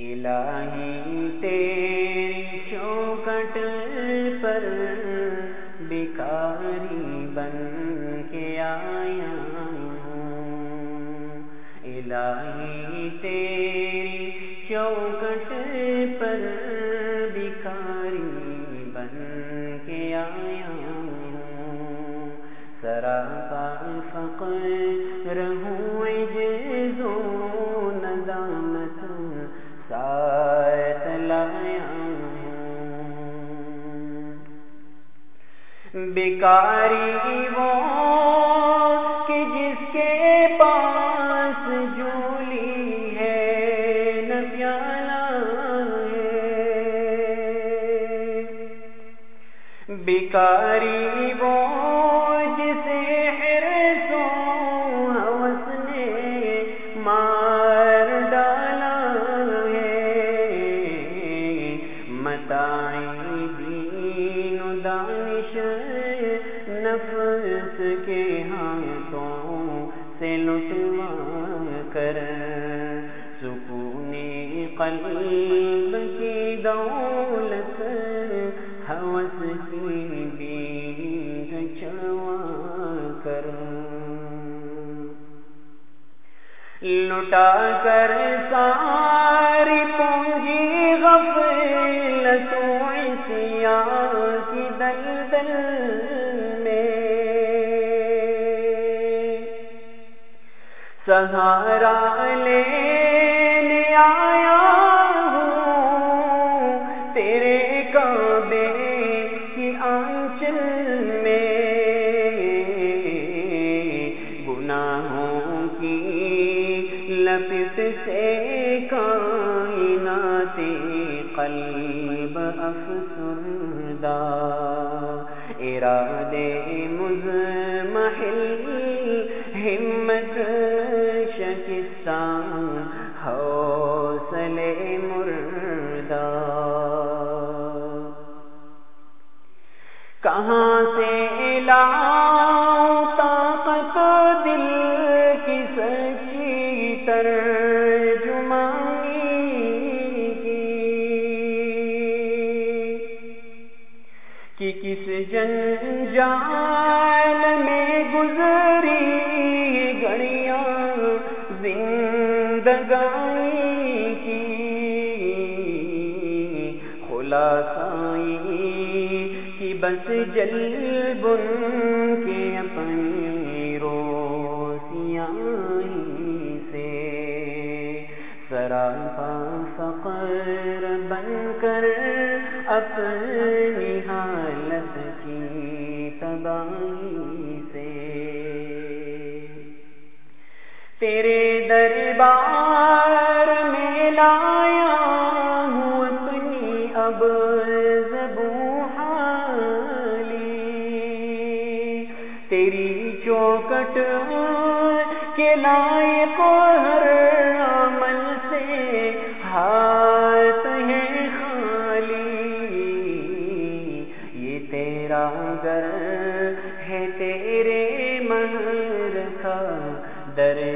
الہی تیری چوکٹ پر بیکاری بن کے آیا الہی تیری چوکٹ پر بیکاری بن کے آیا سراپا فقر بیکاری وہ کہ جس کے پاس جولی ہے نہ پیالا ہے۔ بیکاری وہ قلب کی دولت، حوث کی بیگ چڑوا کر۔ لٹا کر ساری پونجی غفلتوں عصیاں کی دلدل میں۔ سہارا لینے لپت سے کائنات قلب افسردہ۔ ارادے مزمحل ہمت شکستان حوصلے مردہ۔ کہاں سے لاؤں گزری گھڑیاں زندگانی کی۔ خلاصائی کی بس جل بن کے اپنی روسیائی سے۔ سراپا فقر بن کر اپنی تیرے دربار میں لایا ہوں اپنی اب زبوں حالی تیری چوکٹ کے لائق ہر عمل سے ہاتھ ہے خالی۔ یہ تیرا گھر ہے تیرے مہر کا دربار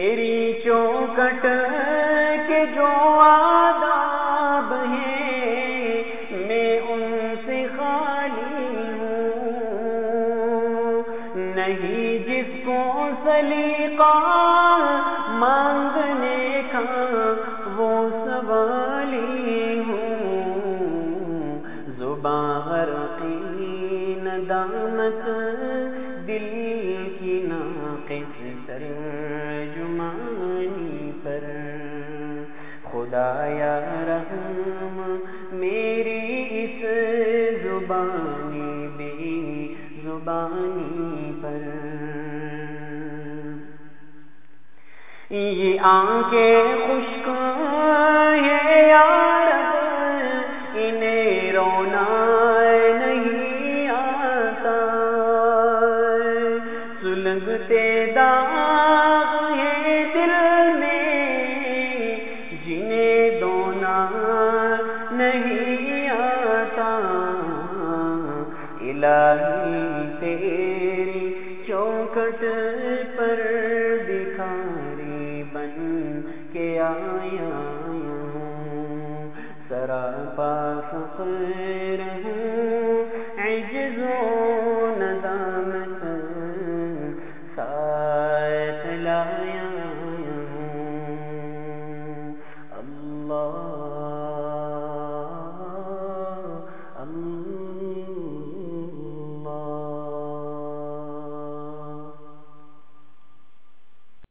تیری چوکٹ کے جو آداب ہیں، میں ان سے خالی ہوں۔ نہیں جس کو سلیقہ مانگنے کا وہ سوالی ہوں۔ زبان کی خدایا رحم میری اس زبانی بے زبانی پر۔ یہ آنکھیں خوش الہی تیری چوکٹ پر بکھاری بن کے آیا سراپا فخر